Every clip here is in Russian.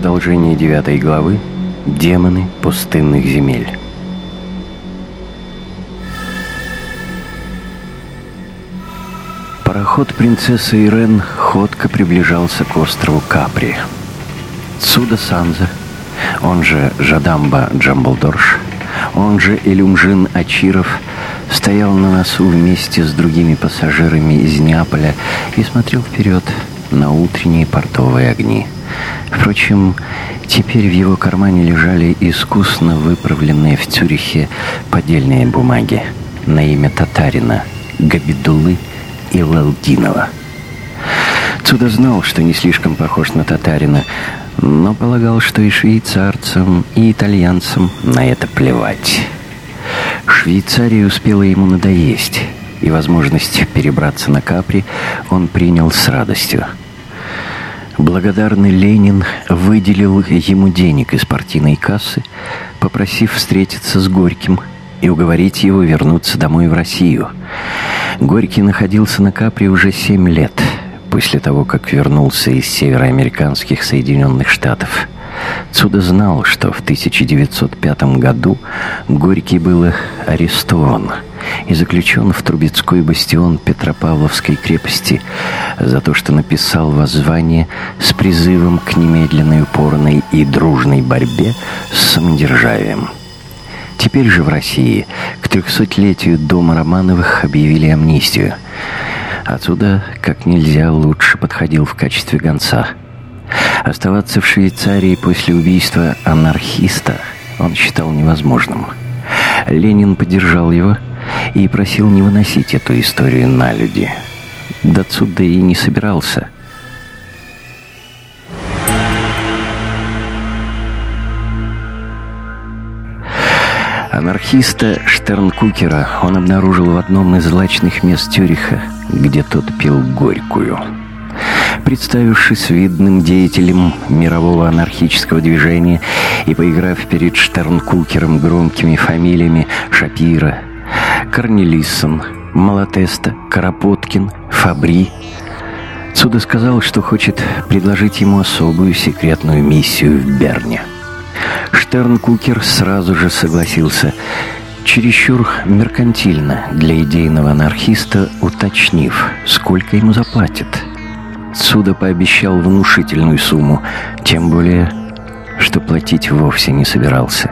Продолжение девятой главы «Демоны пустынных земель». Пароход принцессы Ирен ходко приближался к острову Капри. Цуда Санза, он же Жадамба Джамблдорш, он же Илюмжин Ачиров, стоял на носу вместе с другими пассажирами из Неаполя и смотрел вперед на утренние портовые огни. Впрочем, теперь в его кармане лежали искусно выправленные в Цюрихе поддельные бумаги на имя татарина Габидулы и Лалдинова. Цуда знал, что не слишком похож на татарина, но полагал, что и швейцарцам, и итальянцам на это плевать. Швейцария успела ему надоесть, и возможность перебраться на Капри он принял с радостью. Благодарный Ленин выделил ему денег из партийной кассы, попросив встретиться с Горьким и уговорить его вернуться домой в Россию. Горький находился на Капри уже семь лет, после того, как вернулся из североамериканских Соединенных Штатов. Цуда знал, что в 1905 году Горький был арестован и заключен в Трубецкой бастион Петропавловской крепости за то, что написал воззвание с призывом к немедленной упорной и дружной борьбе с самодержавием. Теперь же в России к трехсотлетию дома Романовых объявили амнистию. Отсюда как нельзя лучше подходил в качестве гонца. Оставаться в Швейцарии после убийства анархиста он считал невозможным. Ленин поддержал его и просил не выносить эту историю на люди. До отсюда и не собирался – Анархиста Штернкукера он обнаружил в одном из злачных мест Тюриха, где тот пил горькую. Представившись видным деятелем мирового анархического движения и поиграв перед Штернкукером громкими фамилиями Шапира, Корнелиссон, Малатеста, Карапоткин, Фабри, Цуда сказал, что хочет предложить ему особую секретную миссию в Берне – Штерн-Кукер сразу же согласился, чересчур меркантильно для идейного анархиста, уточнив, сколько ему заплатят. Суда пообещал внушительную сумму, тем более, что платить вовсе не собирался.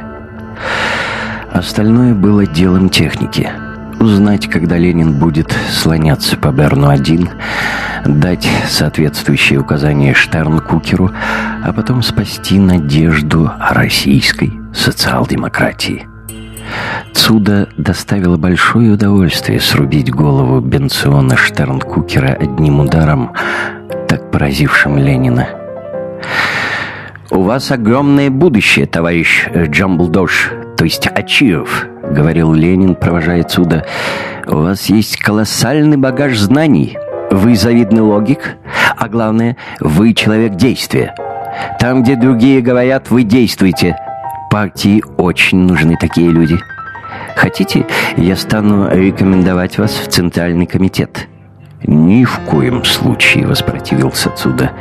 Остальное было делом техники. Узнать, когда Ленин будет слоняться по Берну-1, дать соответствующие указания Штерн-Кукеру, а потом спасти надежду российской социал-демократии. Цуда доставило большое удовольствие срубить голову Бенциона Штернкукера одним ударом, так поразившим Ленина. «У вас огромное будущее, товарищ Джамблдош, то есть Ачиев», — говорил Ленин, провожая Цуда. «У вас есть колоссальный багаж знаний». Вы завидный логик, а главное, вы человек действия. Там, где другие говорят, вы действуете. Партии очень нужны такие люди. Хотите, я стану рекомендовать вас в Центральный комитет?» «Ни в коем случае», — воспротивился Цуда.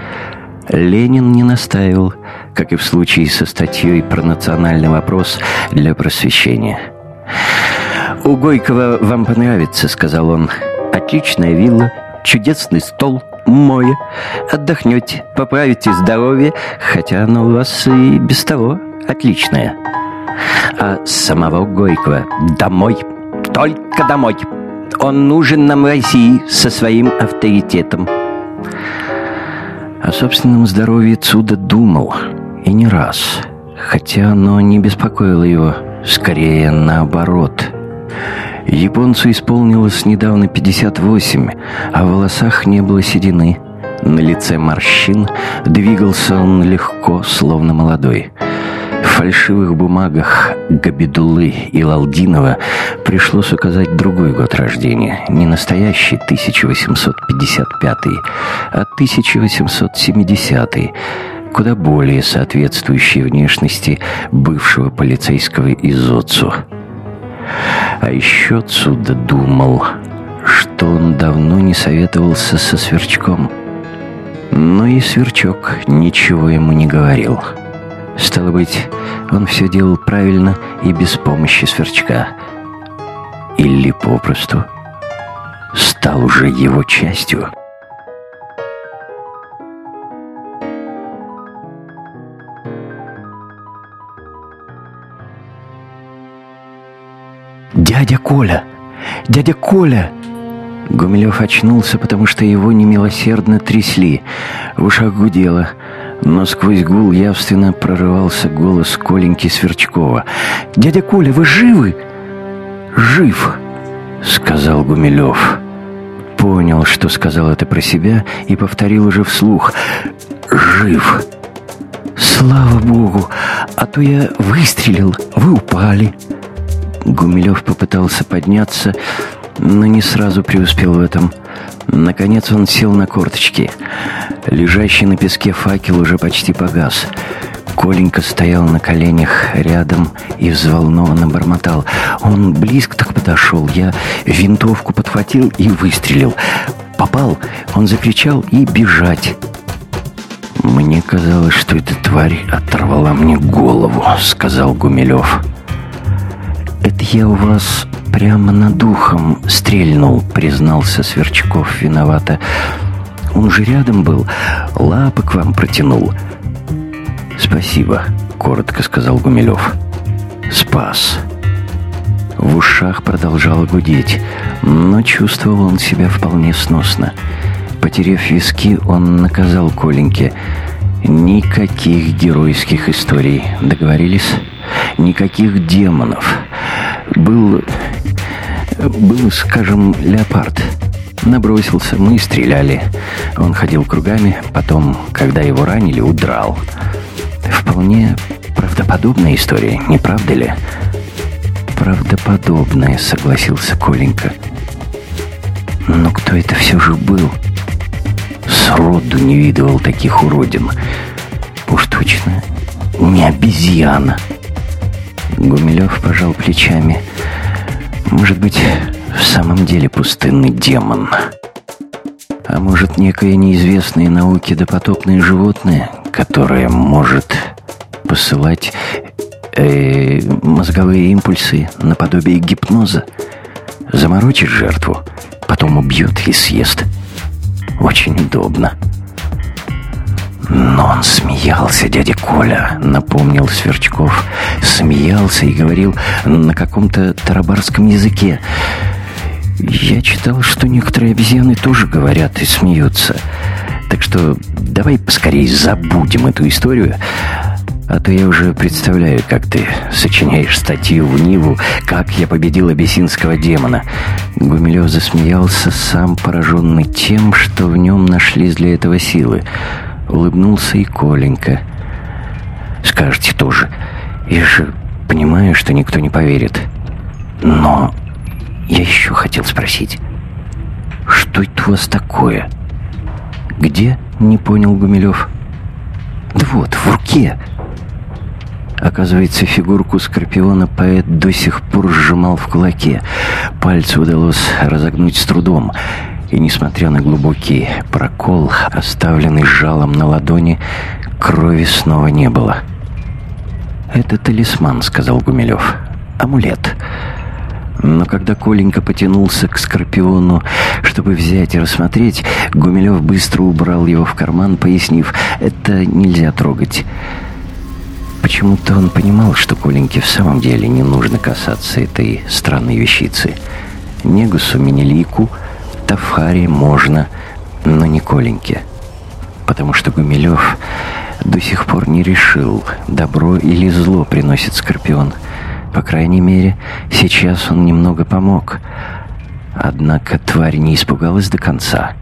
Ленин не настаивал, как и в случае со статьей про национальный вопрос для просвещения. «У Гойкова вам понравится», — сказал он. «Отличная вилла, чудесный стол, море. Отдохнете, поправите здоровье, хотя оно у вас и без того отличное. А самого Горького домой, только домой. Он нужен нам России со своим авторитетом. О собственном здоровье Цуда думал, и не раз, хотя оно не беспокоило его, скорее наоборот – Японцу исполнилось недавно 58, а в волосах не было седины. На лице морщин двигался он легко, словно молодой. Фальшивых бумагах Габидулы и Лалдинова пришлось указать другой год рождения, не настоящий 1855, а 1870 куда более соответствующий внешности бывшего полицейского изоцу. А еще отсюда думал, что он давно не советовался со Сверчком. Но и Сверчок ничего ему не говорил. Стало быть, он все делал правильно и без помощи Сверчка. Или попросту стал уже его частью. «Дядя Коля! Дядя Коля!» Гумилев очнулся, потому что его немилосердно трясли. В ушах гудело, но сквозь гул явственно прорывался голос Коленьки Сверчкова. «Дядя Коля, вы живы?» «Жив!» — сказал Гумилев. Понял, что сказал это про себя, и повторил уже вслух. «Жив!» «Слава Богу! А то я выстрелил, вы упали!» Гумилев попытался подняться, но не сразу преуспел в этом. Наконец он сел на корточки. Лежащий на песке факел уже почти погас. Коленька стоял на коленях рядом и взволнованно бормотал. Он близко так подошел. Я винтовку подхватил и выстрелил. Попал. Он закричал и бежать. «Мне казалось, что эта тварь оторвала мне голову», — сказал Гумилев. «Это я у вас прямо над духом стрельнул», — признался Сверчков виновато. «Он же рядом был, лапы к вам протянул». «Спасибо», — коротко сказал Гумилев. «Спас». В ушах продолжало гудеть, но чувствовал он себя вполне сносно. Потерев виски, он наказал Коленьке. «Никаких геройских историй. Договорились?» никаких демонов. Был, был, скажем, леопард. Набросился, мы стреляли. Он ходил кругами, потом, когда его ранили, удрал. Вполне правдоподобная история, не правда ли? Правдоподобная, согласился Коленька. Но кто это все же был? Сроду не видывал таких уродин. Уж точно не обезьяна. Гумилев пожал плечами. Может быть, в самом деле пустынный демон. А может, некое неизвестное науке допотопное животное, которое может посылать э, мозговые импульсы наподобие гипноза, заморочит жертву, потом убьет и съест. Очень удобно. «Но он смеялся, дядя Коля», — напомнил Сверчков. «Смеялся и говорил на каком-то тарабарском языке. Я читал, что некоторые обезьяны тоже говорят и смеются. Так что давай поскорее забудем эту историю, а то я уже представляю, как ты сочиняешь статью в Ниву «Как я победил абиссинского демона». Гумилев засмеялся, сам пораженный тем, что в нем нашлись для этого силы. Улыбнулся и Коленька. «Скажете тоже. Я же понимаю, что никто не поверит. Но я еще хотел спросить. Что это у вас такое?» «Где?» — не понял Гумилев. «Да вот, в руке!» Оказывается, фигурку Скорпиона поэт до сих пор сжимал в кулаке. Пальцы удалось разогнуть с трудом. И несмотря на глубокий прокол, оставленный жалом на ладони, крови снова не было. «Это талисман», — сказал Гумилев. «Амулет». Но когда Коленька потянулся к Скорпиону, чтобы взять и рассмотреть, Гумилев быстро убрал его в карман, пояснив, «Это нельзя трогать». Почему-то он понимал, что Коленьке в самом деле не нужно касаться этой странной вещицы. Негусу Менелику — Тафаре можно, но не Коленьке. Потому что Гумилев до сих пор не решил, добро или зло приносит Скорпион. По крайней мере, сейчас он немного помог. Однако тварь не испугалась до конца.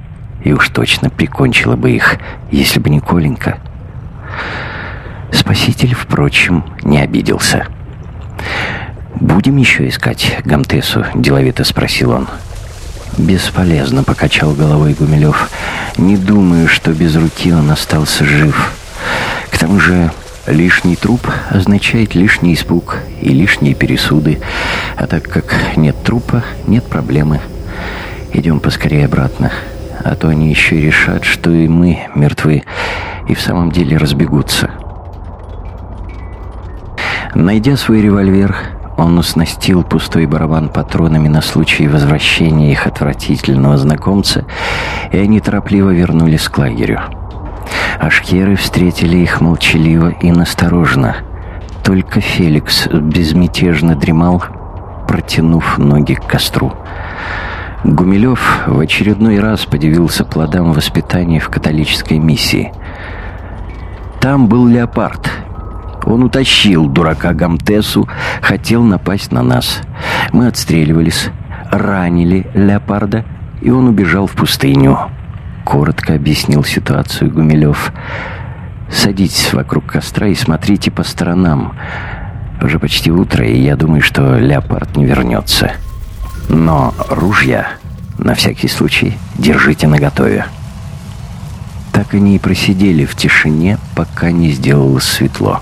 И уж точно прикончила бы их, если бы не Коленька. Спаситель, впрочем, не обиделся. «Будем еще искать Гамтесу?» – деловито спросил он. «Бесполезно», — покачал головой Гумилев. «Не думаю, что без руки он остался жив. К тому же лишний труп означает лишний испуг и лишние пересуды. А так как нет трупа, нет проблемы. Идем поскорее обратно. а то они еще решат, что и мы мертвы, и в самом деле разбегутся. Найдя свой револьвер, он уснастил пустой барабан патронами на случай возвращения их отвратительного знакомца, и они торопливо вернулись к лагерю. Ашкеры встретили их молчаливо и насторожно. Только Феликс безмятежно дремал, протянув ноги к костру. Гумилев в очередной раз подивился плодам воспитания в католической миссии. Там был леопард. Он утащил дурака Гамтесу, хотел напасть на нас. Мы отстреливались, ранили леопарда, и он убежал в пустыню. Коротко объяснил ситуацию Гумилев. «Садитесь вокруг костра и смотрите по сторонам. Уже почти утро, и я думаю, что леопард не вернется». Но ружья, на всякий случай, держите наготове. Так они и просидели в тишине, пока не сделалось светло.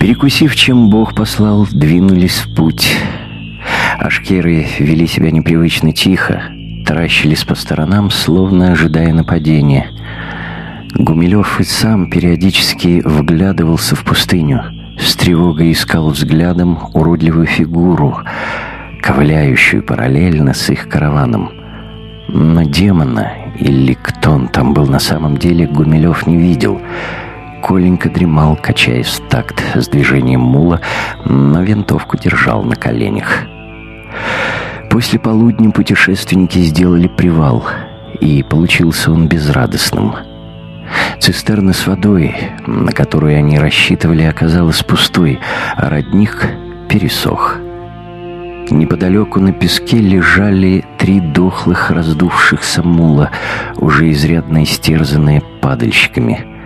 Перекусив, чем Бог послал, двинулись в путь. Ашкеры вели себя непривычно тихо, таращились по сторонам, словно ожидая нападения. Гумилев и сам периодически вглядывался в пустыню — с тревогой искал взглядом уродливую фигуру, ковыляющую параллельно с их караваном. Но демона, или кто он там был на самом деле, Гумилев не видел. Коленька дремал, качаясь в такт с движением мула, но винтовку держал на коленях. После полудня путешественники сделали привал, и получился он безрадостным – Цистерна с водой, на которую они рассчитывали, оказалась пустой, а родник пересох. Неподалеку на песке лежали три дохлых раздувшихся мула, уже изрядно истерзанные падальщиками.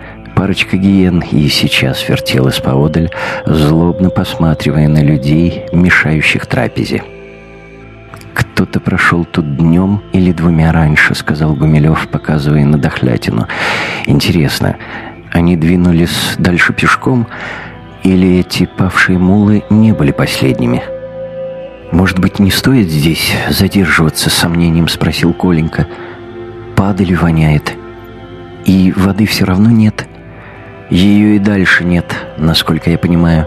Парочка гиен и сейчас вертелась поодаль, злобно посматривая на людей, мешающих трапезе. «Кто-то прошел тут днем или двумя раньше», — сказал Гумилев, показывая на дохлятину. «Интересно, они двинулись дальше пешком, или эти павшие мулы не были последними?» «Может быть, не стоит здесь задерживаться?» — с сомнением спросил Коленька. «Падаль воняет. И воды все равно нет. Ее и дальше нет, насколько я понимаю.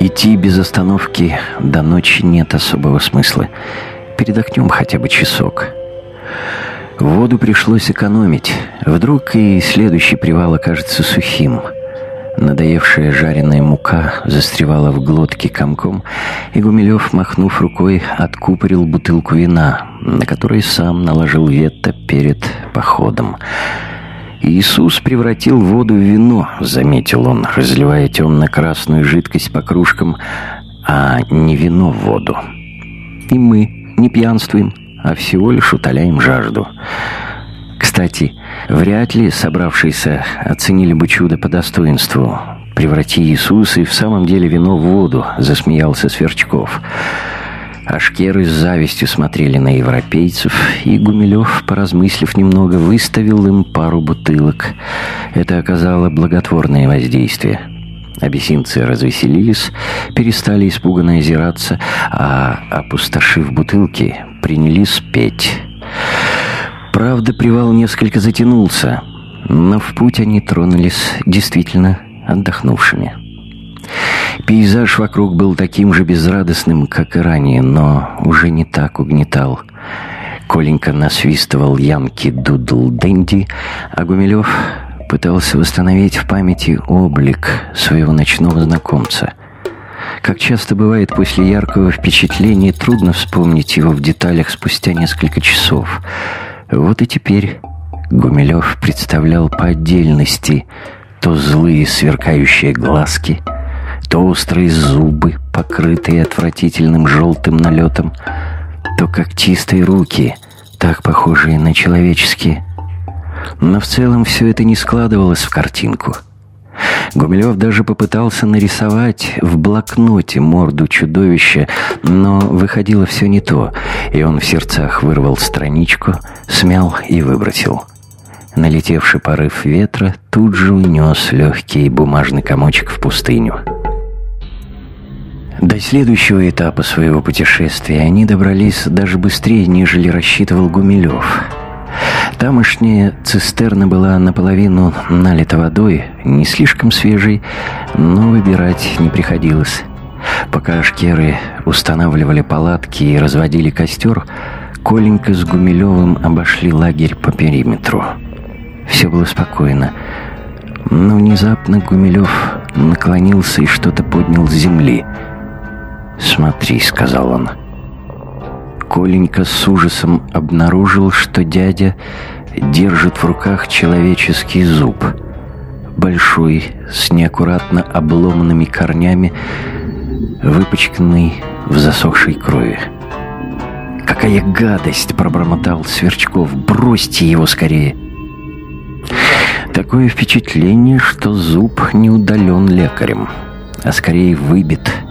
Идти без остановки до ночи нет особого смысла передохнем хотя бы часок. Воду пришлось экономить. Вдруг и следующий привал окажется сухим. Надоевшая жареная мука застревала в глотке комком, и Гумилев, махнув рукой, откупорил бутылку вина, на которой сам наложил вето перед походом. «Иисус превратил воду в вино», — заметил он, разливая темно-красную жидкость по кружкам, а не вино в воду. «И мы не пьянствуем, а всего лишь утоляем жажду. Кстати, вряд ли собравшиеся оценили бы чудо по достоинству. «Преврати Иисуса и в самом деле вино в воду», — засмеялся Сверчков. Ашкеры с завистью смотрели на европейцев, и Гумилев, поразмыслив немного, выставил им пару бутылок. Это оказало благотворное воздействие. Абиссинцы развеселились, перестали испуганно озираться, а, опустошив бутылки, принялись петь. Правда, привал несколько затянулся, но в путь они тронулись действительно отдохнувшими. Пейзаж вокруг был таким же безрадостным, как и ранее, но уже не так угнетал. Коленька насвистывал Yankee Doodle Dandy, а Гумилев пытался восстановить в памяти облик своего ночного знакомца. Как часто бывает после яркого впечатления, трудно вспомнить его в деталях спустя несколько часов. Вот и теперь Гумилев представлял по отдельности то злые сверкающие глазки, то острые зубы, покрытые отвратительным желтым налетом, то как чистые руки, так похожие на человеческие, но в целом все это не складывалось в картинку. Гумилев даже попытался нарисовать в блокноте морду чудовища, но выходило все не то, и он в сердцах вырвал страничку, смял и выбросил. Налетевший порыв ветра тут же унес легкий бумажный комочек в пустыню. До следующего этапа своего путешествия они добрались даже быстрее, нежели рассчитывал Гумилев. Тамошняя цистерна была наполовину налита водой, не слишком свежей, но выбирать не приходилось. Пока шкеры устанавливали палатки и разводили костер, Коленька с Гумилевым обошли лагерь по периметру. Все было спокойно. Но внезапно Гумилев наклонился и что-то поднял с земли — «Смотри», — сказал он. Коленька с ужасом обнаружил, что дядя держит в руках человеческий зуб. Большой, с неаккуратно обломанными корнями, выпачканный в засохшей крови. «Какая гадость!» — пробормотал Сверчков. «Бросьте его скорее!» Такое впечатление, что зуб не удален лекарем, а скорее выбит —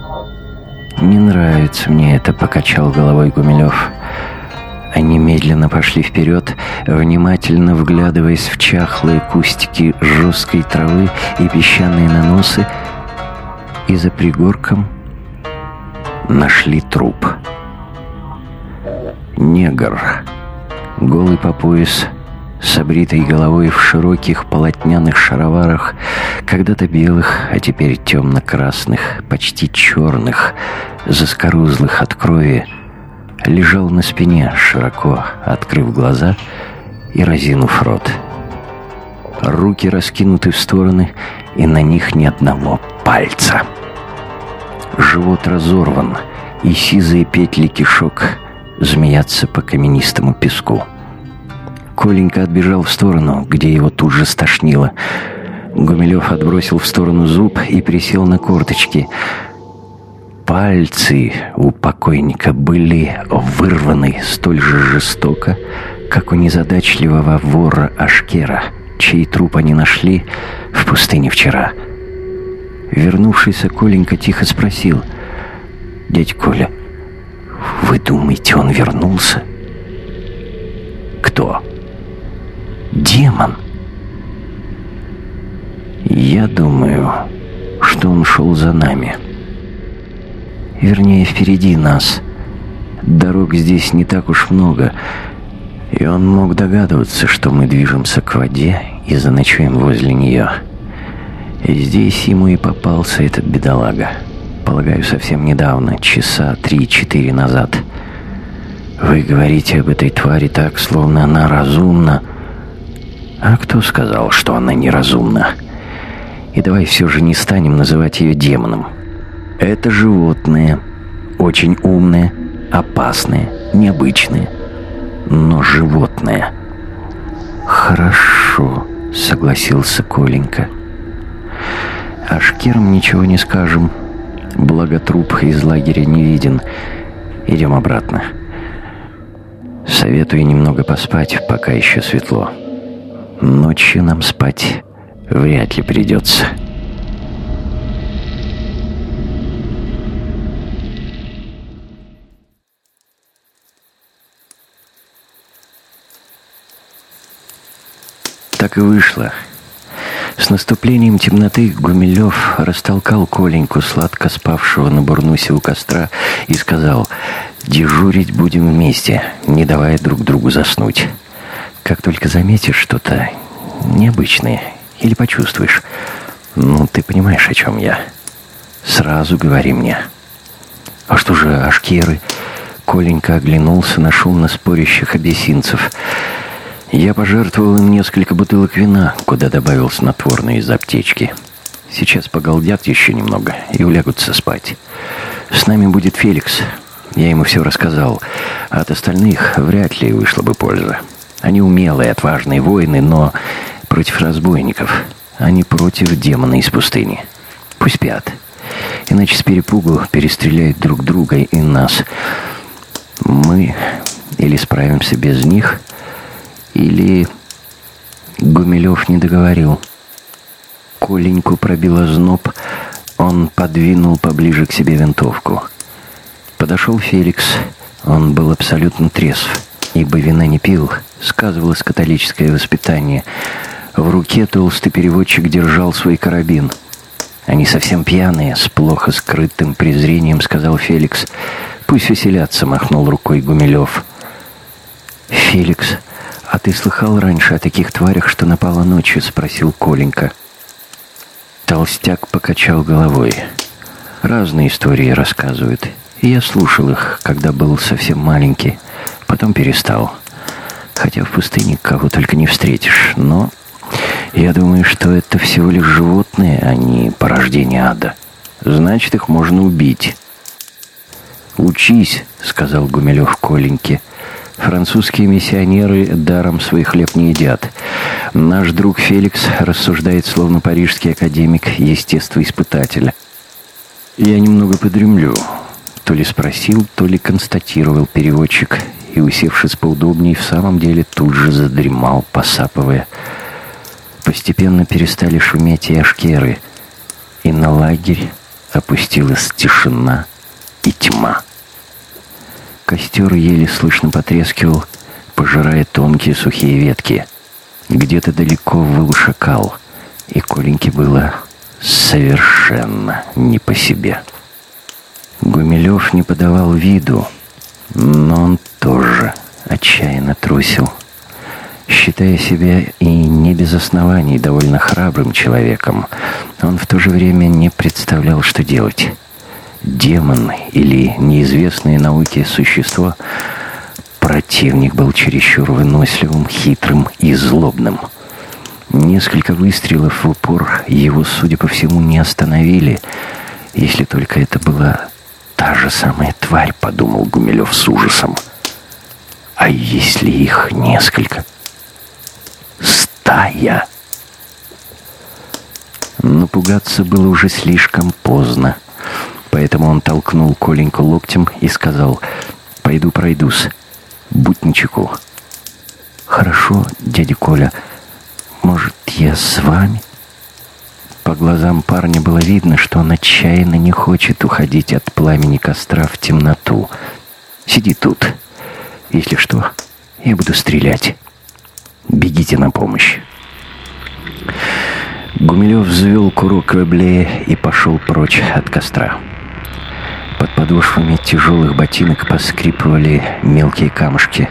«Не нравится мне это», — покачал головой Гумилев. Они медленно пошли вперед, внимательно вглядываясь в чахлые кустики жесткой травы и песчаные наносы, и за пригорком нашли труп. Негр, голый по пояс, с обритой головой в широких полотняных шароварах, когда-то белых, а теперь темно-красных, почти черных, заскорузлых от крови, лежал на спине, широко открыв глаза и разинув рот. Руки раскинуты в стороны, и на них ни одного пальца. Живот разорван, и сизые петли кишок змеятся по каменистому песку. Коленька отбежал в сторону, где его тут же стошнило. Гумилев отбросил в сторону зуб и присел на корточки. Пальцы у покойника были вырваны столь же жестоко, как у незадачливого вора Ашкера, чей труп они нашли в пустыне вчера. Вернувшийся Коленька тихо спросил. «Дядь Коля, вы думаете, он вернулся?» «Кто?» демон. Я думаю, что он шел за нами. Вернее, впереди нас. Дорог здесь не так уж много, и он мог догадываться, что мы движемся к воде и заночуем возле нее. И здесь ему и попался этот бедолага. Полагаю, совсем недавно, часа три-четыре назад. Вы говорите об этой твари так, словно она разумна, а кто сказал, что она неразумна? И давай все же не станем называть ее демоном. Это животное, очень умное, опасное, необычное, но животное. Хорошо, согласился Коленька. А шкерам ничего не скажем. Благо труп из лагеря не виден. Идем обратно. Советую немного поспать, пока еще светло. Ночью нам спать вряд ли придется. Так и вышло. С наступлением темноты Гумилев растолкал Коленьку, сладко спавшего на бурнусе у костра, и сказал «Дежурить будем вместе, не давая друг другу заснуть». Как только заметишь что-то необычное или почувствуешь, ну, ты понимаешь, о чем я. Сразу говори мне. А что же ашкеры? Коленька оглянулся на шумно спорящих абиссинцев. Я пожертвовал им несколько бутылок вина, куда добавил снотворное из аптечки. Сейчас поголдят еще немного и улягутся спать. С нами будет Феликс. Я ему все рассказал. А от остальных вряд ли вышла бы польза. Они умелые, отважные воины, но против разбойников, а не против демона из пустыни. Пусть спят. Иначе с перепугу перестреляют друг друга и нас. Мы или справимся без них, или... Гумилев не договорил. Коленьку пробило зноб, он подвинул поближе к себе винтовку. Подошел Феликс, он был абсолютно трезв ибо вина не пил, сказывалось католическое воспитание. В руке толстый переводчик держал свой карабин. Они совсем пьяные, с плохо скрытым презрением, сказал Феликс. Пусть веселятся, махнул рукой Гумилев. Феликс, а ты слыхал раньше о таких тварях, что напала ночью? Спросил Коленька. Толстяк покачал головой. Разные истории рассказывают. Я слушал их, когда был совсем маленький. Потом перестал. Хотя в пустыне кого только не встретишь. Но я думаю, что это всего лишь животные, а не порождение ада. Значит, их можно убить. «Учись», — сказал Гумилев Коленьке. «Французские миссионеры даром свой хлеб не едят. Наш друг Феликс рассуждает, словно парижский академик, естествоиспытатель. Я немного подремлю». То ли спросил, то ли констатировал переводчик, и, усевшись поудобнее, в самом деле тут же задремал, посапывая. Постепенно перестали шуметь и ашкеры, и на лагерь опустилась тишина и тьма. Костер еле слышно потрескивал, пожирая тонкие сухие ветки. Где-то далеко выл шакал, и Коленьке было совершенно не по себе. Гумилев не подавал виду, но он тоже отчаянно трусил считая себя и не без оснований довольно храбрым человеком, он в то же время не представлял, что делать. Демон или неизвестное науке существо противник был чересчур выносливым, хитрым и злобным. Несколько выстрелов в упор его, судя по всему, не остановили, если только это была та же самая тварь, подумал Гумилев с ужасом. А если их несколько? — стая. Но пугаться было уже слишком поздно. Поэтому он толкнул Коленьку локтем и сказал, «Пойду пройдусь. Будь начеку». «Хорошо, дядя Коля. Может, я с вами?» По глазам парня было видно, что он отчаянно не хочет уходить от пламени костра в темноту. «Сиди тут. Если что, я буду стрелять». Бегите на помощь. Гумилев взвел курок веблея и пошел прочь от костра. Под подошвами тяжелых ботинок поскрипывали мелкие камушки.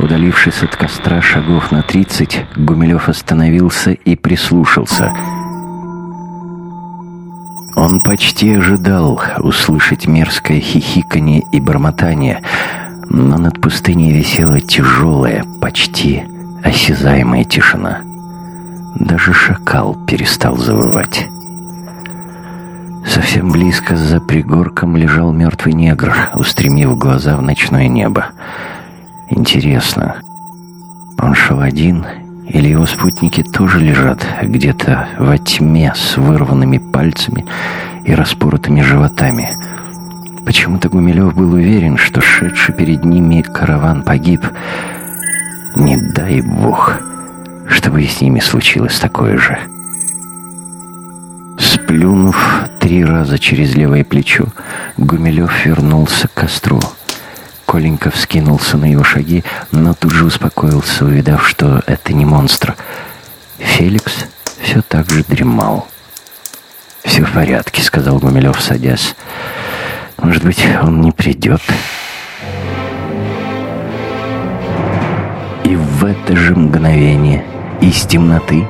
Удалившись от костра шагов на тридцать, Гумилев остановился и прислушался. Он почти ожидал услышать мерзкое хихиканье и бормотание, но над пустыней висела тяжелая, почти осязаемая тишина. Даже шакал перестал завывать. Совсем близко за пригорком лежал мертвый негр, устремив глаза в ночное небо. Интересно, он шел один, или его спутники тоже лежат где-то во тьме с вырванными пальцами и распоротыми животами? Почему-то Гумилев был уверен, что шедший перед ними караван погиб, не дай бог, чтобы с ними случилось такое же. Сплюнув три раза через левое плечо, Гумилев вернулся к костру. Коленька вскинулся на его шаги, но тут же успокоился, увидав, что это не монстр. Феликс все так же дремал. «Все в порядке», — сказал Гумилев, садясь. «Может быть, он не придет?» В это же мгновение из темноты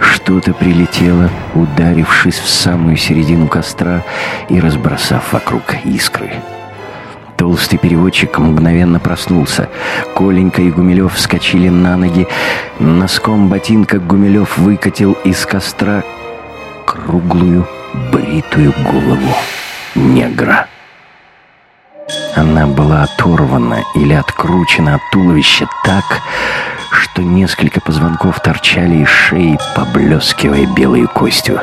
что-то прилетело, ударившись в самую середину костра и разбросав вокруг искры. Толстый переводчик мгновенно проснулся. Коленька и Гумилев вскочили на ноги. Носком ботинка Гумилев выкатил из костра круглую бритую голову негра. Она была оторвана или откручена от туловища так, что несколько позвонков торчали из шеи, поблескивая белой костью.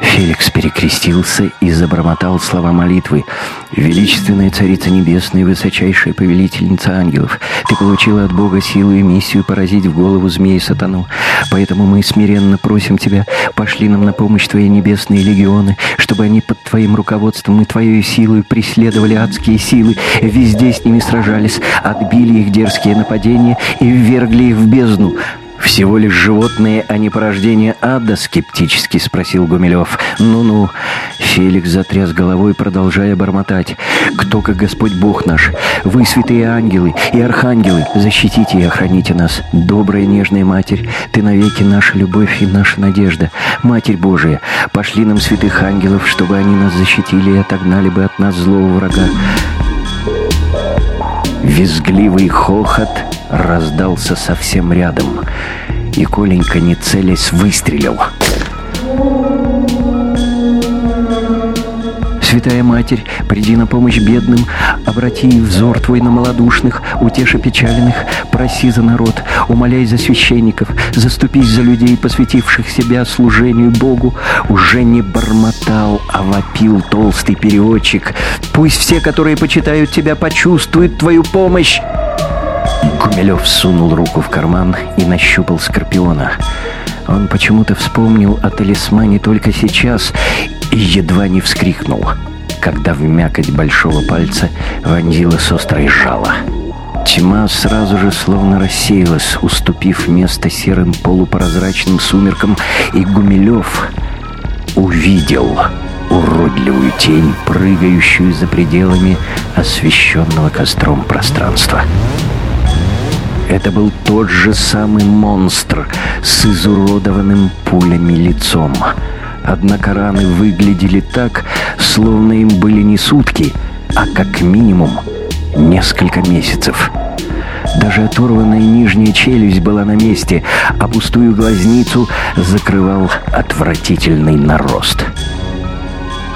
Феликс перекрестился и забормотал слова молитвы. «Величественная Царица Небесная, высочайшая повелительница ангелов, Ты получила от Бога силу и миссию поразить в голову змеи сатану. Поэтому мы смиренно просим Тебя, пошли нам на помощь Твои небесные легионы, чтобы они под Твоим руководством и Твоей силой преследовали адские силы, везде с ними сражались, отбили их дерзкие нападения и ввергли их в бездну». «Всего лишь животные, а не порождение ада?» — скептически спросил Гумилев. «Ну-ну». Феликс затряс головой, продолжая бормотать. «Кто, как Господь Бог наш? Вы, святые ангелы и архангелы, защитите и охраните нас. Добрая нежная Матерь, Ты навеки наша любовь и наша надежда. Матерь Божия, пошли нам святых ангелов, чтобы они нас защитили и отогнали бы от нас злого врага». Визгливый хохот раздался совсем рядом, и Коленька, не целясь, выстрелил. Святая Матерь, приди на помощь бедным, обрати взор Твой на малодушных, утеши печаленных, проси за народ, умоляй за священников, заступись за людей, посвятивших себя служению Богу. Уже не бормотал, а вопил толстый переводчик. Пусть все, которые почитают Тебя, почувствуют Твою помощь. Гумилев сунул руку в карман и нащупал Скорпиона. Он почему-то вспомнил о талисмане только сейчас и едва не вскрикнул, когда в мякоть большого пальца вонзилось острое жало. Тьма сразу же словно рассеялась, уступив место серым полупрозрачным сумеркам, и Гумилев увидел уродливую тень, прыгающую за пределами освещенного костром пространства. Это был тот же самый монстр с изуродованным пулями лицом. Однако раны выглядели так, словно им были не сутки, а как минимум несколько месяцев. Даже оторванная нижняя челюсть была на месте, а пустую глазницу закрывал отвратительный нарост.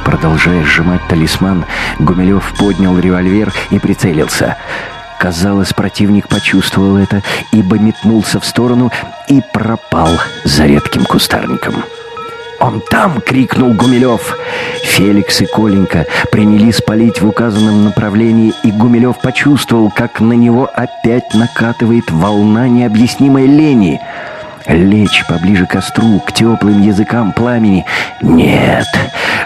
Продолжая сжимать талисман, Гумилев поднял револьвер и прицелился — Казалось, противник почувствовал это, ибо метнулся в сторону и пропал за редким кустарником. «Он там!» — крикнул Гумилев. Феликс и Коленька принялись палить в указанном направлении, и Гумилев почувствовал, как на него опять накатывает волна необъяснимой лени — лечь поближе к костру, к теплым языкам пламени. Нет,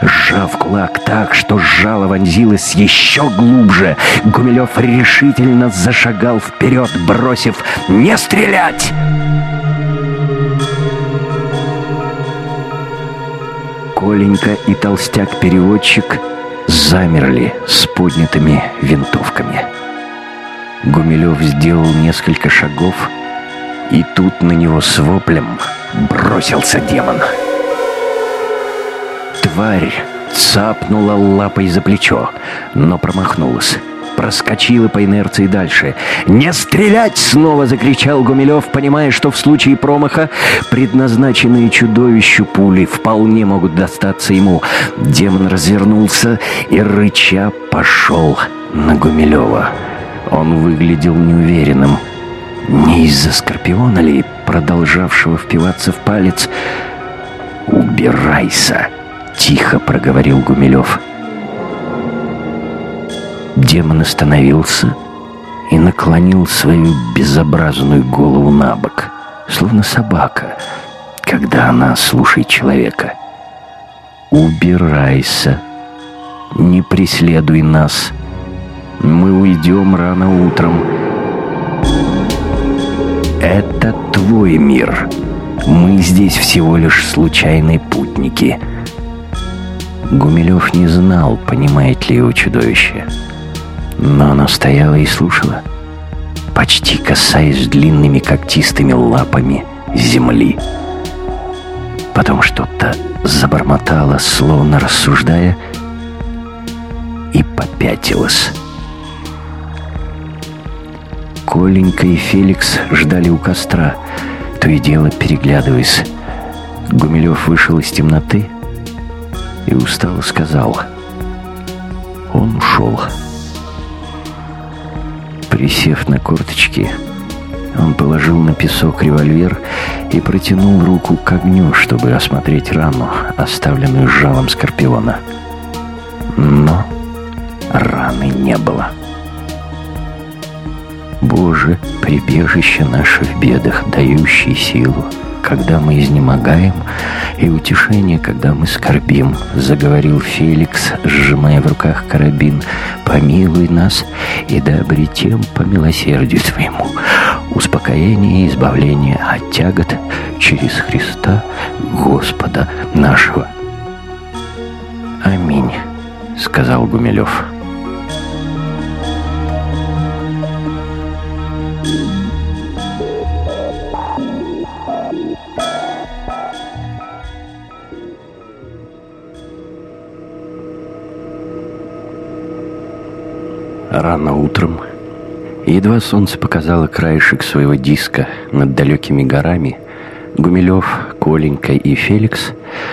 сжав кулак так, что жало вонзилось еще глубже, Гумилев решительно зашагал вперед, бросив «Не стрелять!» Коленька и толстяк-переводчик замерли с поднятыми винтовками. Гумилев сделал несколько шагов и тут на него с воплем бросился демон. Тварь цапнула лапой за плечо, но промахнулась. Проскочила по инерции дальше. «Не стрелять!» — снова закричал Гумилев, понимая, что в случае промаха предназначенные чудовищу пули вполне могут достаться ему. Демон развернулся и, рыча, пошел на Гумилева. Он выглядел неуверенным. Не из-за скорпиона ли, продолжавшего впиваться в палец? «Убирайся!» — тихо проговорил Гумилев. Демон остановился и наклонил свою безобразную голову на бок, словно собака, когда она слушает человека. «Убирайся! Не преследуй нас! Мы уйдем рано утром!» Это твой мир. Мы здесь всего лишь случайные путники. Гумилев не знал, понимает ли его чудовище. Но оно стояло и слушало, почти касаясь длинными когтистыми лапами земли. Потом что-то забормотало, словно рассуждая, и попятилось. Коленька и Феликс ждали у костра, то и дело переглядываясь. Гумилев вышел из темноты и устало сказал. Он ушел. Присев на корточки, он положил на песок револьвер и протянул руку к огню, чтобы осмотреть рану, оставленную жалом скорпиона. Но раны не было. Боже, прибежище наше в бедах, дающий силу, когда мы изнемогаем, и утешение, когда мы скорбим, заговорил Феликс, сжимая в руках карабин. Помилуй нас, и да обретем по милосердию Твоему. Успокойся упокоение и избавление от тягот через Христа Господа нашего. Аминь, сказал Гумилев. Рано утром, едва солнце показало краешек своего диска над далекими горами, Гумилев, Коленька и Феликс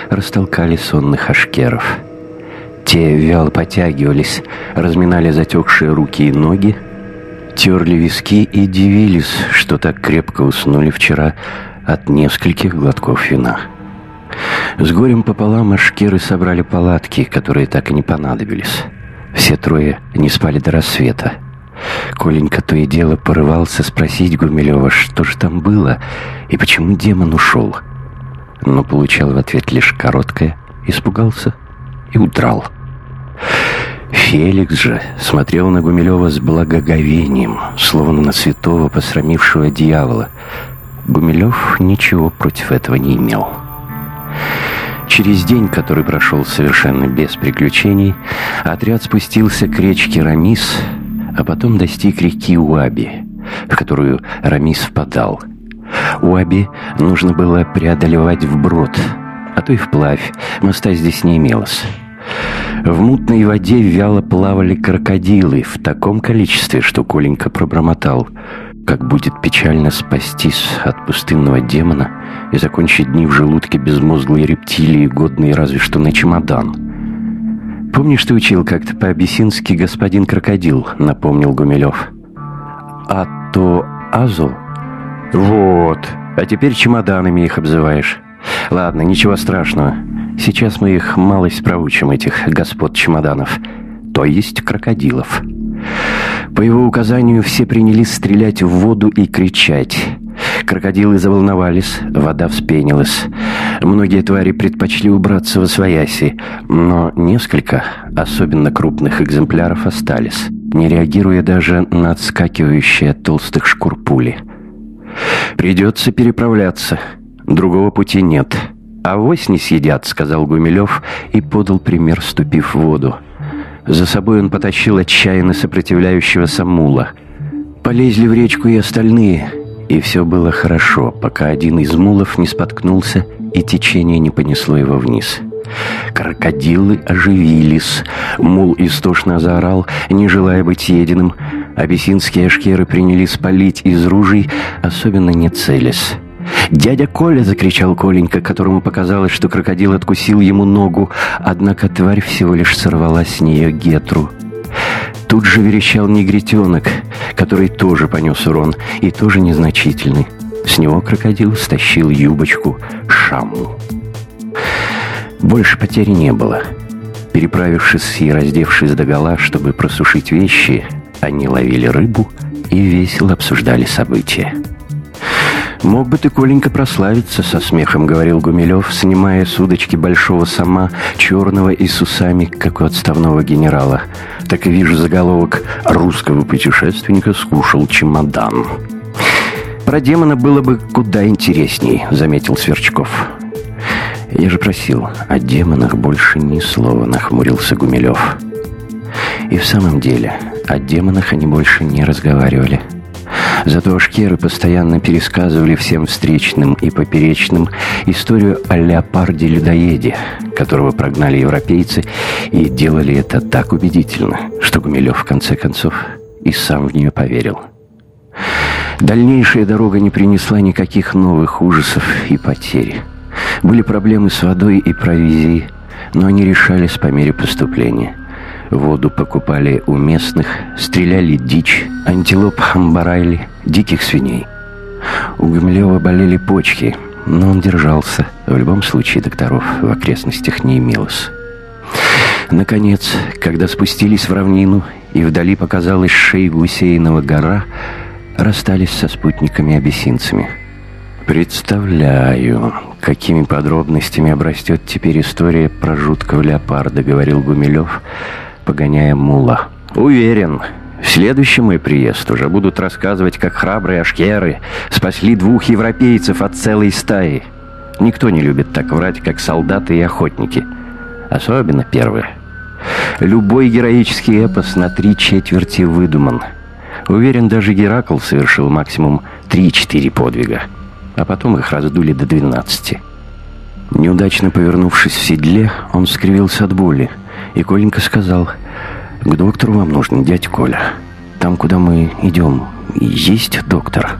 растолкали сонных ашкеров. Те вяло потягивались, разминали затекшие руки и ноги, терли виски и дивились, что так крепко уснули вчера от нескольких глотков вина. С горем пополам ашкеры собрали палатки, которые так и не понадобились. Все трое не спали до рассвета. Коленька то и дело порывался спросить Гумилева, что же там было и почему демон ушел. Но получал в ответ лишь короткое «испугался» и удрал. Феликс же смотрел на Гумилева с благоговением, словно на святого посрамившего дьявола. Гумилев ничего против этого не имел. Через день, который прошел совершенно без приключений, отряд спустился к речке Рамис, а потом достиг реки Уаби, в которую Рамис впадал. Уаби нужно было преодолевать вброд, а то и вплавь, моста здесь не имелось. В мутной воде вяло плавали крокодилы в таком количестве, что Коленька пробормотал — как будет печально спастись от пустынного демона и закончить дни в желудке безмозглой рептилии, годной разве что на чемодан. «Помнишь, ты учил как-то по-абиссински господин крокодил?» — напомнил Гумилев. «А то Азу?» «Вот, а теперь чемоданами их обзываешь. Ладно, ничего страшного. Сейчас мы их малость проучим, этих господ чемоданов, то есть крокодилов». По его указанию все принялись стрелять в воду и кричать. Крокодилы заволновались, вода вспенилась. Многие твари предпочли убраться во свояси, но несколько, особенно крупных экземпляров, остались, не реагируя даже на отскакивающие от толстых шкур пули. «Придется переправляться. Другого пути нет. Авось не съедят», — сказал Гумилев и подал пример, ступив в воду. За собой он потащил отчаянно сопротивляющегося мула. Полезли в речку и остальные, и все было хорошо, пока один из мулов не споткнулся, и течение не понесло его вниз. Крокодилы оживились. Мул истошно заорал, не желая быть единым. Абиссинские ашкеры принялись палить из ружей, особенно не целясь. «Дядя Коля!» — закричал Коленька, которому показалось, что крокодил откусил ему ногу, однако тварь всего лишь сорвала с нее гетру. Тут же верещал негритенок, который тоже понес урон, и тоже незначительный. С него крокодил стащил юбочку Шаму. Больше потери не было. Переправившись и раздевшись догола, чтобы просушить вещи, они ловили рыбу и весело обсуждали события. «Мог бы ты, Коленька, прославиться», — со смехом говорил Гумилев, снимая с удочки большого сама, черного и с усами, как у отставного генерала. Так и вижу заголовок «Русского путешественника скушал чемодан». «Про демона было бы куда интересней», — заметил Сверчков. «Я же просил, о демонах больше ни слова», — нахмурился Гумилев. И в самом деле, о демонах они больше не разговаривали. Зато ашкеры постоянно пересказывали всем встречным и поперечным историю о леопарде-людоеде, которого прогнали европейцы, и делали это так убедительно, что Гумилев в конце концов и сам в нее поверил. Дальнейшая дорога не принесла никаких новых ужасов и потерь. Были проблемы с водой и провизией, но они решались по мере поступления. Воду покупали у местных, стреляли дичь, антилоп хамбарайли, диких свиней. У Гумилева болели почки, но он держался. В любом случае докторов в окрестностях не имелось. Наконец, когда спустились в равнину и вдали показалась шея Гусейнова гора, расстались со спутниками-абиссинцами. «Представляю, какими подробностями обрастет теперь история про жуткого леопарда», — говорил Гумилев, — погоняя мула. «Уверен, В следующий мой приезд уже будут рассказывать, как храбрые ашкеры спасли двух европейцев от целой стаи. Никто не любит так врать, как солдаты и охотники. Особенно первые. Любой героический эпос на три четверти выдуман. Уверен, даже Геракл совершил максимум три-четыре подвига. А потом их раздули до двенадцати. Неудачно повернувшись в седле, он скривился от боли. И Коленька сказал, «К доктору вам нужно, дядь Коля. Там, куда мы идем, есть доктор?»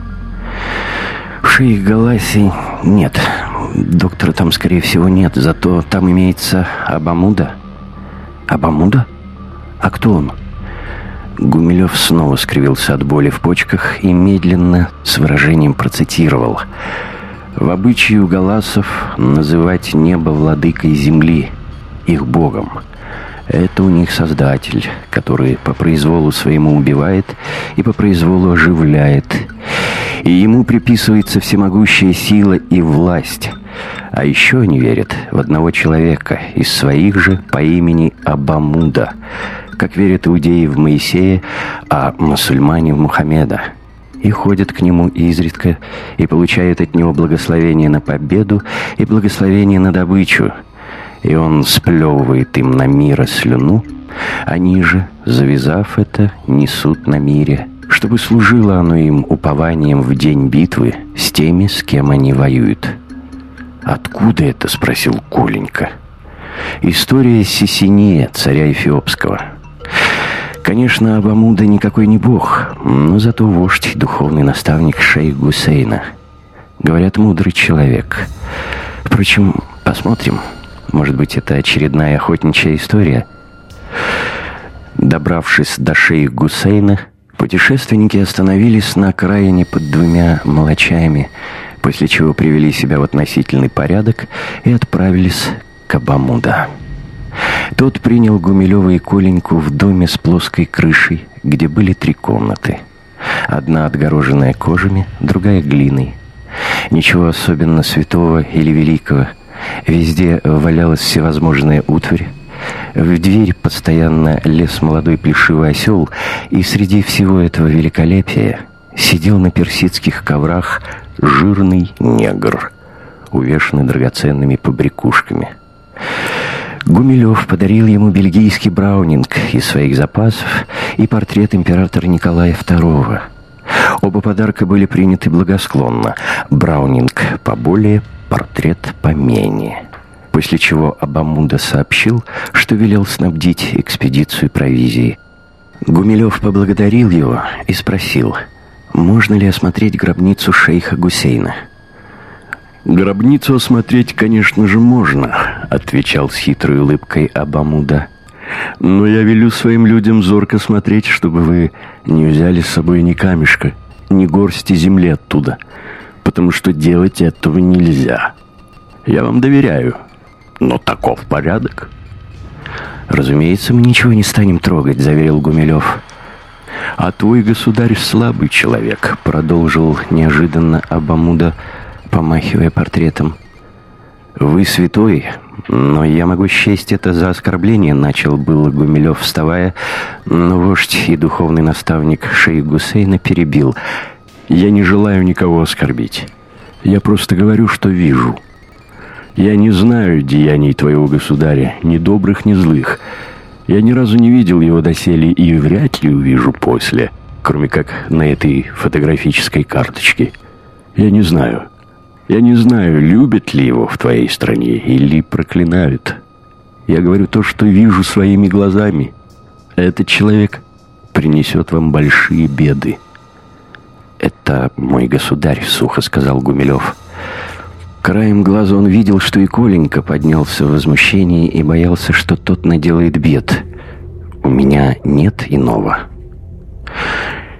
«В шее Галасии нет. Доктора там, скорее всего, нет. Зато там имеется Абамуда». «Абамуда? А кто он?» Гумилев снова скривился от боли в почках и медленно, с выражением процитировал. «В обычае у галасов называть небо владыкой земли, их богом. Это у них Создатель, который по произволу своему убивает и по произволу оживляет. И ему приписывается всемогущая сила и власть. А еще они верят в одного человека из своих же по имени Абамуда, как верят иудеи в Моисея, а мусульмане в Мухаммеда. И ходят к нему изредка, и получают от него благословение на победу и благословение на добычу – и он сплевывает им на мира слюну, они же, завязав это, несут на мире, чтобы служило оно им упованием в день битвы с теми, с кем они воюют. «Откуда это?» — спросил Коленька. «История Сисинея, царя Эфиопского». Конечно, Абамуда никакой не бог, но зато вождь, духовный наставник шейх Гусейна. Говорят, мудрый человек. Впрочем, посмотрим. Может быть, это очередная охотничья история? Добравшись до шеи Гусейна, путешественники остановились на окраине под двумя молочаями, после чего привели себя в относительный порядок и отправились к Абамуда. Тот принял Гумилева и Коленьку в доме с плоской крышей, где были три комнаты. Одна отгороженная кожами, другая глиной. Ничего особенно святого или великого – Везде валялась всевозможная утварь. В дверь постоянно лез молодой плешивый осел, и среди всего этого великолепия сидел на персидских коврах жирный негр, увешанный драгоценными побрякушками. Гумилев подарил ему бельгийский браунинг из своих запасов и портрет императора Николая II. Оба подарка были приняты благосклонно. Браунинг поболее, портрет поменее. После чего Абамуда сообщил, что велел снабдить экспедицию провизией. Гумилев поблагодарил его и спросил, можно ли осмотреть гробницу шейха Гусейна. «Гробницу осмотреть, конечно же, можно», — отвечал с хитрой улыбкой Абамуда. «Но я велю своим людям зорко смотреть, чтобы вы не взяли с собой ни камешка, ни горсти земли оттуда, потому что делать этого нельзя. Я вам доверяю, но таков порядок. «Разумеется, мы ничего не станем трогать», — заверил Гумилев. «А твой государь слабый человек», — продолжил неожиданно Абамуда, помахивая портретом. «Вы святой, но я могу счесть это за оскорбление», — начал было Гумилев, вставая, но вождь и духовный наставник шейх Гусейна перебил — я не желаю никого оскорбить. Я просто говорю, что вижу. Я не знаю деяний твоего государя, ни добрых, ни злых. Я ни разу не видел его доселе и вряд ли увижу после, кроме как на этой фотографической карточке. Я не знаю. Я не знаю, любят ли его в твоей стране или проклинают. Я говорю то, что вижу своими глазами. Этот человек принесет вам большие беды. «Это мой государь», — сухо сказал Гумилев. Краем глаза он видел, что и Коленька поднялся в возмущении и боялся, что тот наделает бед. «У меня нет иного».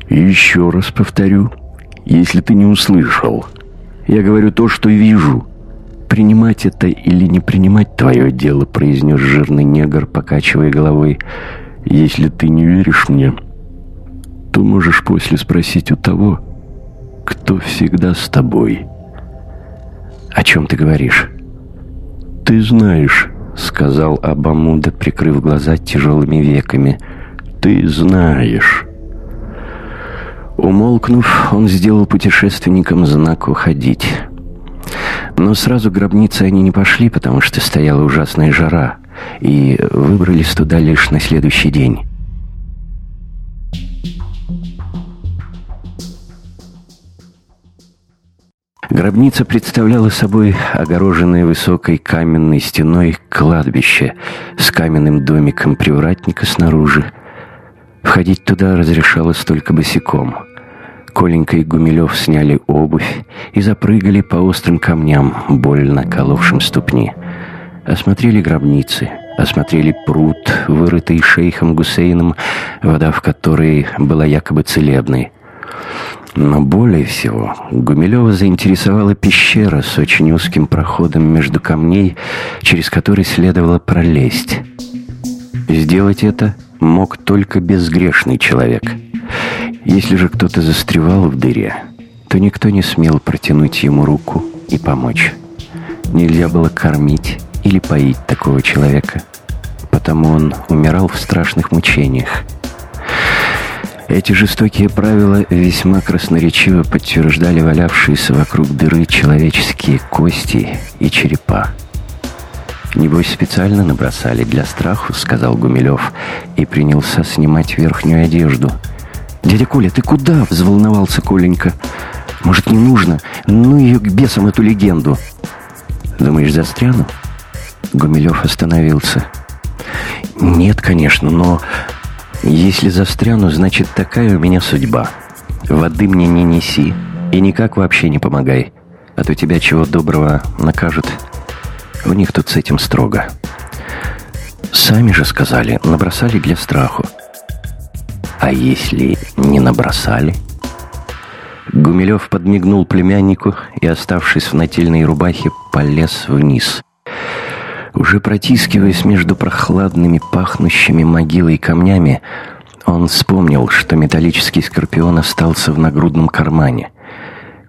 «Еще раз повторю, если ты не услышал. Я говорю то, что вижу. Принимать это или не принимать твое дело», — произнес жирный негр, покачивая головой. «Если ты не веришь мне, то можешь после спросить у того, кто всегда с тобой. О чем ты говоришь? Ты знаешь, сказал Абамуда, прикрыв глаза тяжелыми веками. Ты знаешь. Умолкнув, он сделал путешественникам знак уходить. Но сразу гробницы они не пошли, потому что стояла ужасная жара, и выбрались туда лишь на следующий день. Гробница представляла собой огороженное высокой каменной стеной кладбище с каменным домиком привратника снаружи. Входить туда разрешалось только босиком. Коленька и Гумилев сняли обувь и запрыгали по острым камням, больно коловшим ступни. Осмотрели гробницы, осмотрели пруд, вырытый шейхом Гусейном, вода в которой была якобы целебной. Но более всего Гумилева заинтересовала пещера с очень узким проходом между камней, через который следовало пролезть. Сделать это мог только безгрешный человек. Если же кто-то застревал в дыре, то никто не смел протянуть ему руку и помочь. Нельзя было кормить или поить такого человека, потому он умирал в страшных мучениях. Эти жестокие правила весьма красноречиво подтверждали валявшиеся вокруг дыры человеческие кости и черепа. «Небось, специально набросали для страху», — сказал Гумилев, и принялся снимать верхнюю одежду. «Дядя Коля, ты куда?» — взволновался Коленька. «Может, не нужно? Ну ее к бесам, эту легенду!» «Думаешь, застряну?» Гумилев остановился. «Нет, конечно, но если застряну, значит, такая у меня судьба. Воды мне не неси и никак вообще не помогай, а то тебя чего доброго накажут. У них тут с этим строго. Сами же сказали, набросали для страху. А если не набросали? Гумилев подмигнул племяннику и, оставшись в нательной рубахе, полез вниз. Уже протискиваясь между прохладными, пахнущими могилой камнями, он вспомнил, что металлический скорпион остался в нагрудном кармане.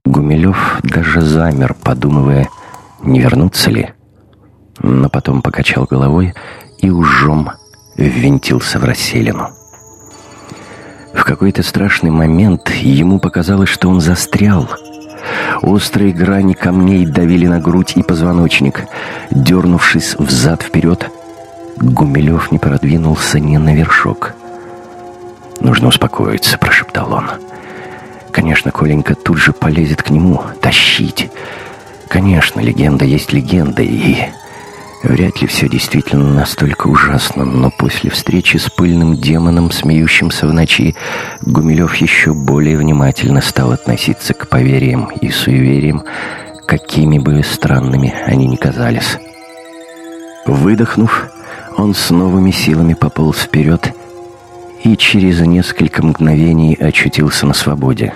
Гумилев даже замер, подумывая, не вернуться ли. Но потом покачал головой и ужом ввинтился в расселину. В какой-то страшный момент ему показалось, что он застрял — Острые грани камней давили на грудь и позвоночник. Дернувшись взад-вперед, Гумилев не продвинулся ни на вершок. «Нужно успокоиться», — прошептал он. «Конечно, Коленька тут же полезет к нему, тащить. Конечно, легенда есть легенда, и Вряд ли все действительно настолько ужасно, но после встречи с пыльным демоном, смеющимся в ночи, Гумилев еще более внимательно стал относиться к поверьям и суевериям, какими бы странными они ни казались. Выдохнув, он с новыми силами пополз вперед и через несколько мгновений очутился на свободе.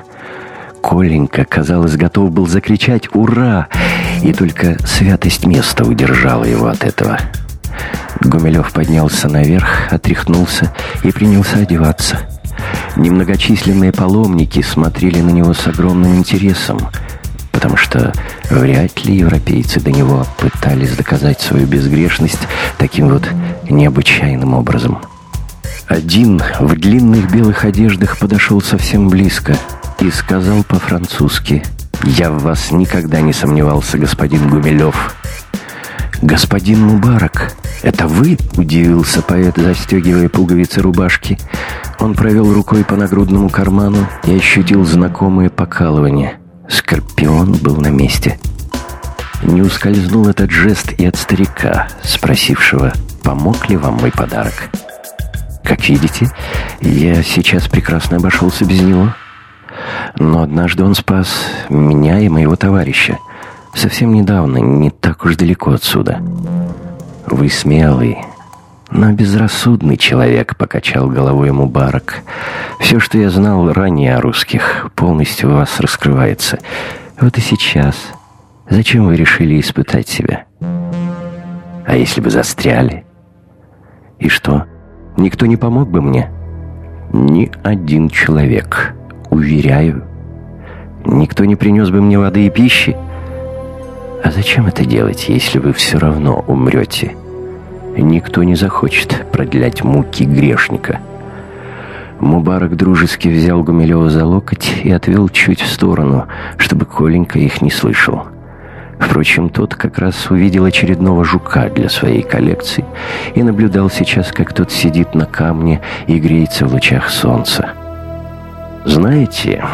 Коленька, казалось, готов был закричать «Ура!», и только святость места удержала его от этого. Гумилев поднялся наверх, отряхнулся и принялся одеваться. Немногочисленные паломники смотрели на него с огромным интересом, потому что вряд ли европейцы до него пытались доказать свою безгрешность таким вот необычайным образом. Один в длинных белых одеждах подошел совсем близко — и сказал по-французски «Я в вас никогда не сомневался, господин Гумилев». «Господин Мубарак, это вы?» – удивился поэт, застегивая пуговицы рубашки. Он провел рукой по нагрудному карману и ощутил знакомые покалывания. Скорпион был на месте. Не ускользнул этот жест и от старика, спросившего, помог ли вам мой подарок. «Как видите, я сейчас прекрасно обошелся без него». Но однажды он спас меня и моего товарища. Совсем недавно, не так уж далеко отсюда. Вы смелый, но безрассудный человек, покачал головой ему Барак. Все, что я знал ранее о русских, полностью у вас раскрывается. Вот и сейчас. Зачем вы решили испытать себя? А если бы застряли? И что? Никто не помог бы мне? Ни один человек. Уверяю, никто не принес бы мне воды и пищи. А зачем это делать, если вы все равно умрете? Никто не захочет продлять муки грешника. Мубарак дружески взял Гумилева за локоть и отвел чуть в сторону, чтобы Коленька их не слышал. Впрочем, тот как раз увидел очередного жука для своей коллекции и наблюдал сейчас, как тот сидит на камне и греется в лучах солнца. «Знаете,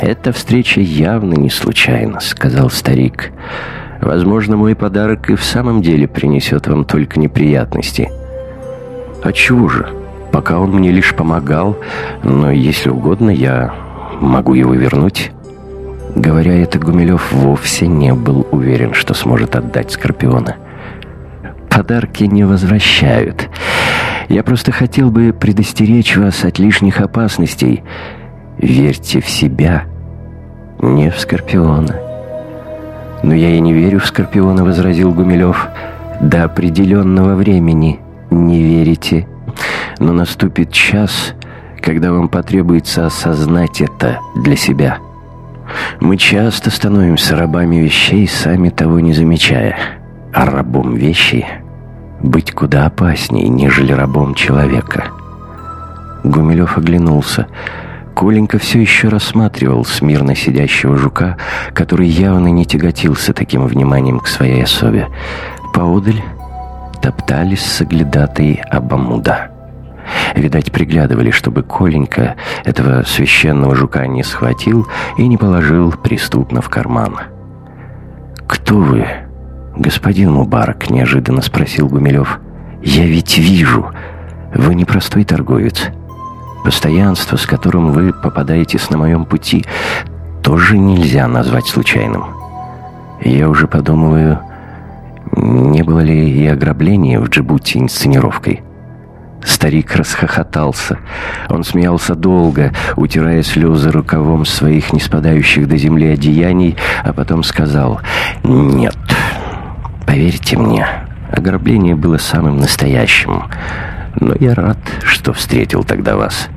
эта встреча явно не случайна», — сказал старик. «Возможно, мой подарок и в самом деле принесет вам только неприятности». «А чего же? Пока он мне лишь помогал, но, если угодно, я могу его вернуть». Говоря это, Гумилев вовсе не был уверен, что сможет отдать Скорпиона. «Подарки не возвращают. Я просто хотел бы предостеречь вас от лишних опасностей. Верьте в себя, не в Скорпиона». «Но я и не верю в Скорпиона», — возразил Гумилев. «До определенного времени не верите. Но наступит час, когда вам потребуется осознать это для себя». Мы часто становимся рабами вещей, сами того не замечая. А рабом вещи быть куда опаснее, нежели рабом человека. Гумилев оглянулся. Коленька все еще рассматривал смирно сидящего жука, который явно не тяготился таким вниманием к своей особе. Поодаль топтались соглядатые Абамуда. Видать, приглядывали, чтобы Коленька этого священного жука не схватил и не положил преступно в карман. «Кто вы?» «Господин Мубарак», — неожиданно спросил Гумилев. «Я ведь вижу, вы не простой торговец. Постоянство, с которым вы попадаетесь на моем пути, тоже нельзя назвать случайным. Я уже подумываю, не было ли и ограбления в Джибути инсценировкой?» Старик расхохотался. Он смеялся долго, утирая слезы рукавом своих не спадающих до земли одеяний, а потом сказал «Нет, поверьте мне, ограбление было самым настоящим, но я рад, что встретил тогда вас».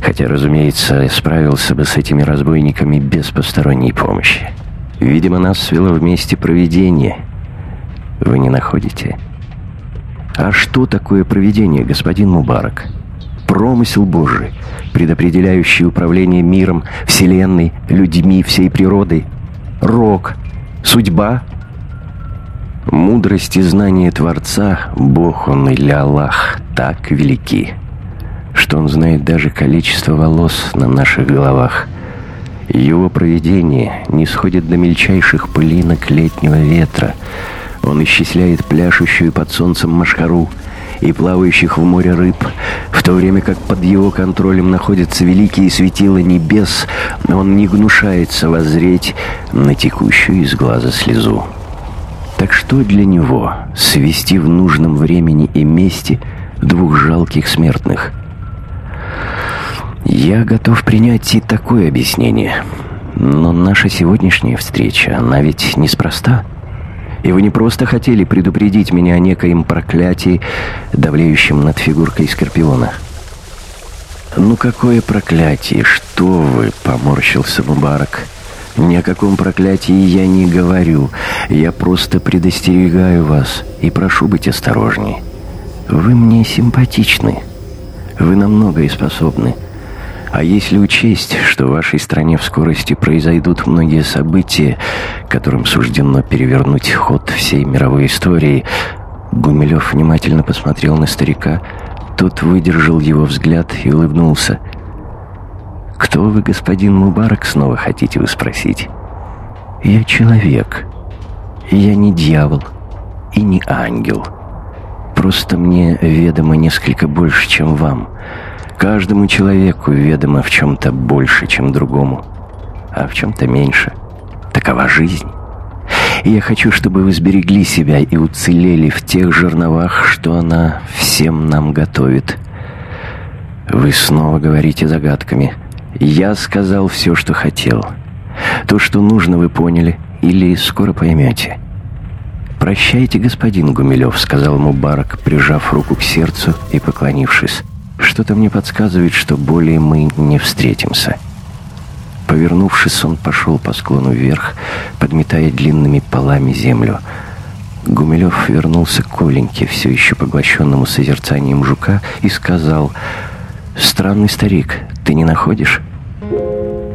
Хотя, разумеется, справился бы с этими разбойниками без посторонней помощи. Видимо, нас свело вместе провидение. Вы не находите?» А что такое провидение, господин Мубарак? Промысел Божий, предопределяющий управление миром, вселенной, людьми, всей природой. Рок, судьба. Мудрость и знание Творца, Бог он или Аллах, так велики, что он знает даже количество волос на наших головах. Его провидение не сходит до мельчайших пылинок летнего ветра — он исчисляет пляшущую под солнцем машкару и плавающих в море рыб, в то время как под его контролем находятся великие светила небес, он не гнушается воззреть на текущую из глаза слезу. Так что для него свести в нужном времени и месте двух жалких смертных? Я готов принять и такое объяснение. Но наша сегодняшняя встреча, она ведь неспроста. И вы не просто хотели предупредить меня о некоем проклятии, давлеющем над фигуркой Скорпиона. «Ну какое проклятие? Что вы?» — поморщился Мубарак. «Ни о каком проклятии я не говорю. Я просто предостерегаю вас и прошу быть осторожней. Вы мне симпатичны. Вы на многое способны. А если учесть, что в вашей стране в скорости произойдут многие события, которым суждено перевернуть ход всей мировой истории, Гумилев внимательно посмотрел на старика, тот выдержал его взгляд и улыбнулся. «Кто вы, господин Мубарак, снова хотите вы спросить?» «Я человек. Я не дьявол и не ангел. Просто мне ведомо несколько больше, чем вам». Каждому человеку ведомо в чем-то больше, чем другому, а в чем-то меньше. Такова жизнь. И я хочу, чтобы вы сберегли себя и уцелели в тех жерновах, что она всем нам готовит. Вы снова говорите загадками. Я сказал все, что хотел. То, что нужно, вы поняли или скоро поймете. «Прощайте, господин Гумилев», — сказал Мубарак, прижав руку к сердцу и поклонившись. Что-то мне подсказывает, что более мы не встретимся. Повернувшись, он пошел по склону вверх, подметая длинными полами землю. Гумилев вернулся к Коленьке, все еще поглощенному созерцанием жука, и сказал, Странный старик, ты не находишь?»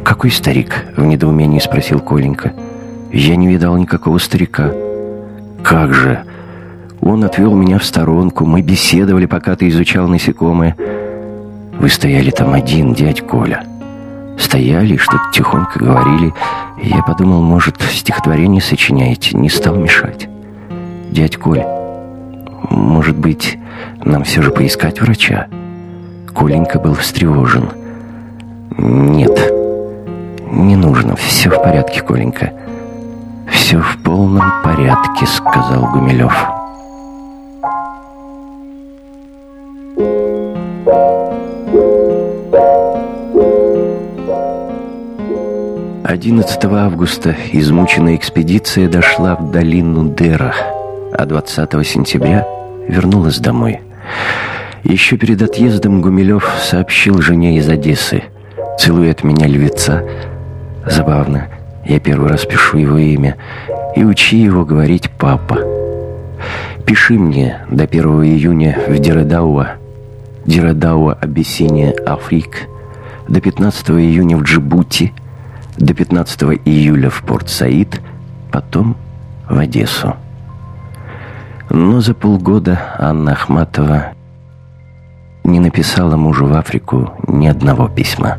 «Какой старик?» — в недоумении спросил Коленька. «Я не видал никакого старика». «Как же?» Он отвел меня в сторонку, мы беседовали, пока ты изучал насекомые. Вы стояли там один, дядь Коля. Стояли, что-то тихонько говорили. Я подумал, может, стихотворение сочиняете, не стал мешать. Дядь Коль, может быть, нам все же поискать врача? Коленька был встревожен. Нет, не нужно, все в порядке, Коленька. «Все в полном порядке», — сказал Гумилев. 11 августа измученная экспедиция дошла в долину Дера, а 20 сентября вернулась домой. Еще перед отъездом Гумилев сообщил жене из Одессы. «Целует меня львица». Забавно, я первый раз пишу его имя. И учи его говорить «папа». Пиши мне до 1 июня в Диредауа, Диредауа, Абиссиния, Африк, до 15 июня в Джибути – до 15 июля в Порт-Саид, потом в Одессу. Но за полгода Анна Ахматова не написала мужу в Африку ни одного письма.